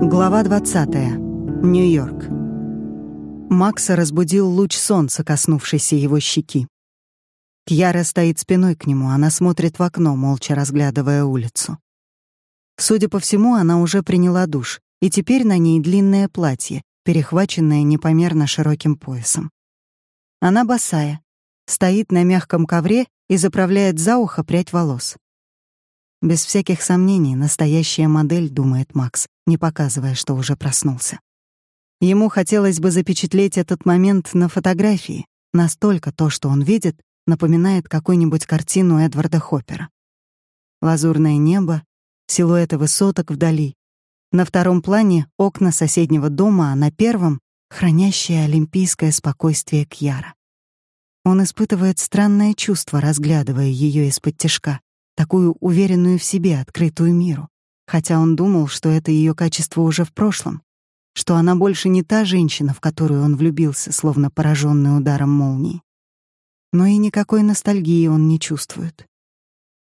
Глава 20. Нью-Йорк. Макса разбудил луч солнца, коснувшийся его щеки. Кьяра стоит спиной к нему, она смотрит в окно, молча разглядывая улицу. Судя по всему, она уже приняла душ, и теперь на ней длинное платье, перехваченное непомерно широким поясом. Она босая, стоит на мягком ковре и заправляет за ухо прядь волос. Без всяких сомнений, настоящая модель, думает Макс, не показывая, что уже проснулся. Ему хотелось бы запечатлеть этот момент на фотографии. Настолько то, что он видит, напоминает какую-нибудь картину Эдварда Хоппера. Лазурное небо, силуэты высоток вдали. На втором плане — окна соседнего дома, а на первом — хранящее олимпийское спокойствие Кьяра. Он испытывает странное чувство, разглядывая ее из-под тишка такую уверенную в себе, открытую миру, хотя он думал, что это ее качество уже в прошлом, что она больше не та женщина, в которую он влюбился, словно пораженный ударом молнии. Но и никакой ностальгии он не чувствует.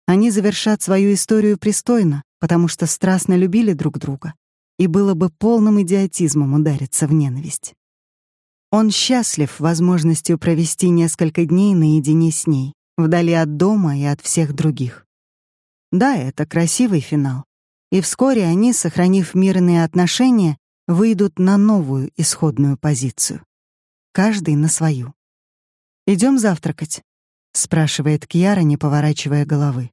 Они завершат свою историю пристойно, потому что страстно любили друг друга, и было бы полным идиотизмом удариться в ненависть. Он счастлив возможностью провести несколько дней наедине с ней, вдали от дома и от всех других. Да, это красивый финал. И вскоре они, сохранив мирные отношения, выйдут на новую исходную позицию. Каждый на свою. Идем завтракать?» — спрашивает Кьяра, не поворачивая головы.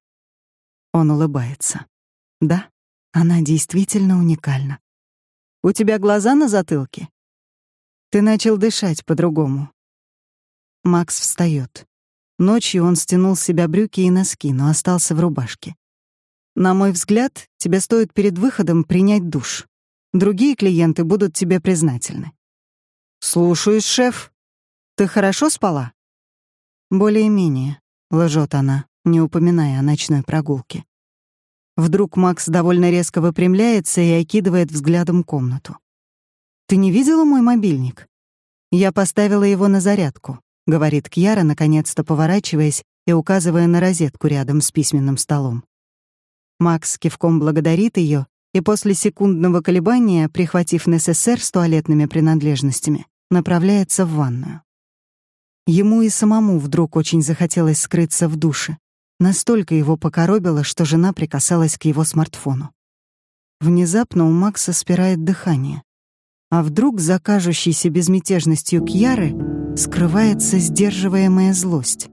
Он улыбается. «Да, она действительно уникальна. У тебя глаза на затылке? Ты начал дышать по-другому». Макс встает. Ночью он стянул с себя брюки и носки, но остался в рубашке. На мой взгляд, тебе стоит перед выходом принять душ. Другие клиенты будут тебе признательны. Слушаюсь, шеф. Ты хорошо спала? Более-менее, лжет она, не упоминая о ночной прогулке. Вдруг Макс довольно резко выпрямляется и окидывает взглядом комнату. «Ты не видела мой мобильник?» «Я поставила его на зарядку», — говорит Кьяра, наконец-то поворачиваясь и указывая на розетку рядом с письменным столом. Макс кивком благодарит ее и после секундного колебания, прихватив НССР с туалетными принадлежностями, направляется в ванную. Ему и самому вдруг очень захотелось скрыться в душе. Настолько его покоробило, что жена прикасалась к его смартфону. Внезапно у Макса спирает дыхание. А вдруг за кажущейся безмятежностью Кьяры скрывается сдерживаемая злость.